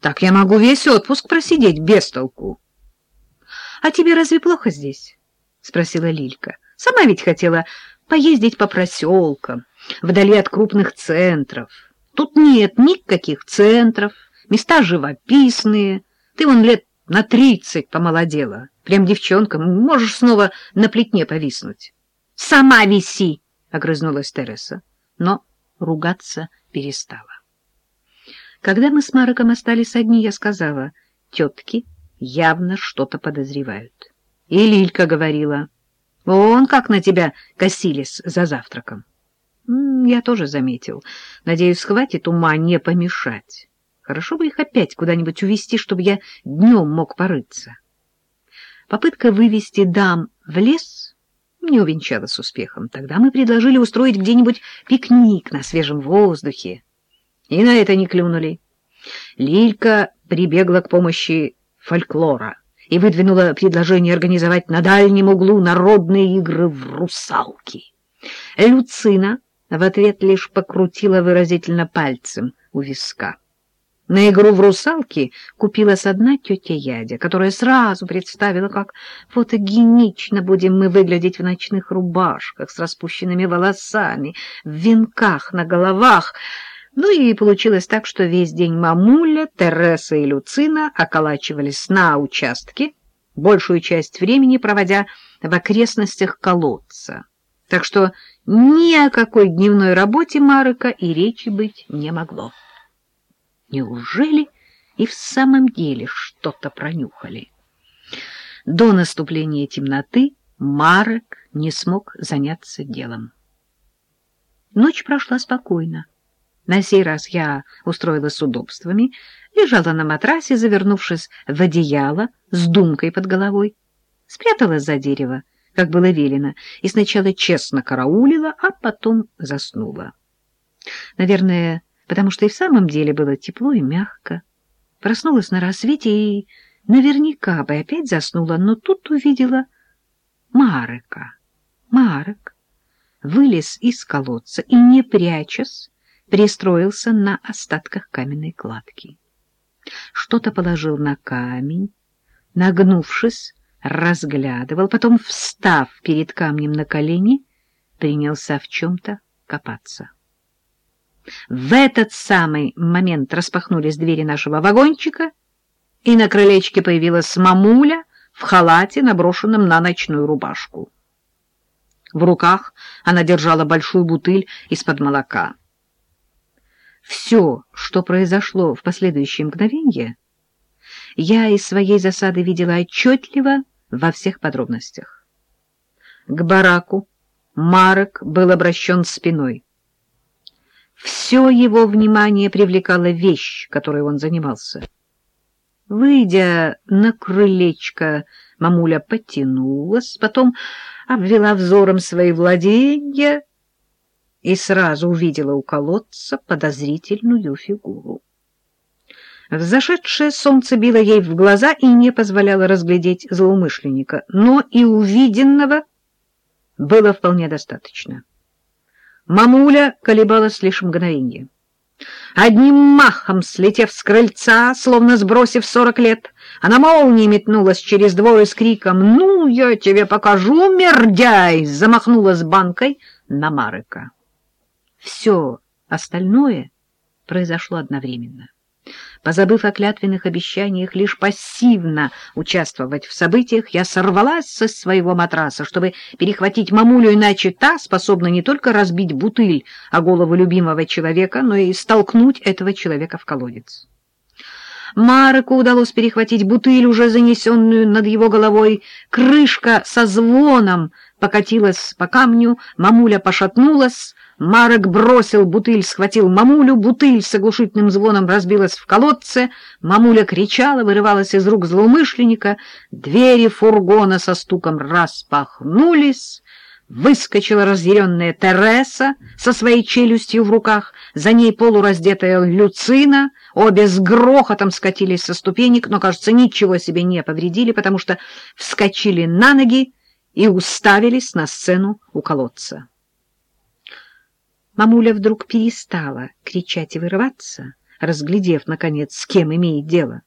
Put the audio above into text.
Так я могу весь отпуск просидеть без толку. — А тебе разве плохо здесь? — спросила Лилька. — Сама ведь хотела поездить по проселкам, вдали от крупных центров. Тут нет никаких центров, места живописные. Ты вон лет на тридцать помолодела. Прям девчонка, можешь снова на плетне повиснуть. — Сама виси! — огрызнулась Тереса, но ругаться перестала. Когда мы с Мароком остались одни, я сказала, тетки явно что-то подозревают. И Лилька говорила, он как на тебя косились за завтраком. Я тоже заметил. Надеюсь, хватит ума не помешать. Хорошо бы их опять куда-нибудь увезти, чтобы я днем мог порыться. Попытка вывести дам в лес не увенчалась успехом. Тогда мы предложили устроить где-нибудь пикник на свежем воздухе. И на это не клюнули. Лилька прибегла к помощи фольклора и выдвинула предложение организовать на дальнем углу народные игры в русалки. Люцина в ответ лишь покрутила выразительно пальцем у виска. На игру в русалки купилась одна тетя Ядя, которая сразу представила, как фотогенично будем мы выглядеть в ночных рубашках с распущенными волосами, в венках на головах. Ну и получилось так, что весь день мамуля, Тереса и Люцина околачивались на участке, большую часть времени проводя в окрестностях колодца. Так что ни о какой дневной работе Марыка и речи быть не могло. Неужели и в самом деле что-то пронюхали? До наступления темноты Марек не смог заняться делом. Ночь прошла спокойно. На сей раз я устроилась с удобствами, лежала на матрасе, завернувшись в одеяло с думкой под головой, спряталась за дерево, как было велено, и сначала честно караулила, а потом заснула. Наверное, потому что и в самом деле было тепло и мягко. Проснулась на рассвете и наверняка бы опять заснула, но тут увидела Марека. Марек вылез из колодца и, не прячась, пристроился на остатках каменной кладки. Что-то положил на камень, нагнувшись, разглядывал, потом, встав перед камнем на колени, принялся в чем-то копаться. В этот самый момент распахнулись двери нашего вагончика, и на крылечке появилась мамуля в халате, наброшенном на ночную рубашку. В руках она держала большую бутыль из-под молока. Все, что произошло в последующее мгновение, я из своей засады видела отчетливо во всех подробностях. К бараку Марок был обращен спиной. Все его внимание привлекала вещь, которой он занимался. Выйдя на крылечко, мамуля потянулась, потом обвела взором свои владения и сразу увидела у колодца подозрительную фигуру. Взошедшее солнце било ей в глаза и не позволяло разглядеть злоумышленника, но и увиденного было вполне достаточно. Мамуля колебалась лишь мгновенье. Одним махом, слетев с крыльца, словно сбросив сорок лет, она молнией метнулась через двор с криком «Ну, я тебе покажу, мердяй!» замахнулась банкой на Марыка. Все остальное произошло одновременно. Позабыв о клятвенных обещаниях лишь пассивно участвовать в событиях, я сорвалась со своего матраса, чтобы перехватить мамулю, иначе та способна не только разбить бутыль о голову любимого человека, но и столкнуть этого человека в колодец. Мареку удалось перехватить бутыль, уже занесенную над его головой. Крышка со звоном покатилась по камню, мамуля пошатнулась, Марек бросил бутыль, схватил мамулю, бутыль с оглушительным звоном разбилась в колодце, мамуля кричала, вырывалась из рук злоумышленника, двери фургона со стуком распахнулись, выскочила разъяренная Тереса со своей челюстью в руках, за ней полураздетая Люцина, обе с грохотом скатились со ступенек, но, кажется, ничего себе не повредили, потому что вскочили на ноги и уставились на сцену у колодца. Мамуля вдруг перестала кричать и вырываться, разглядев, наконец, с кем имеет дело.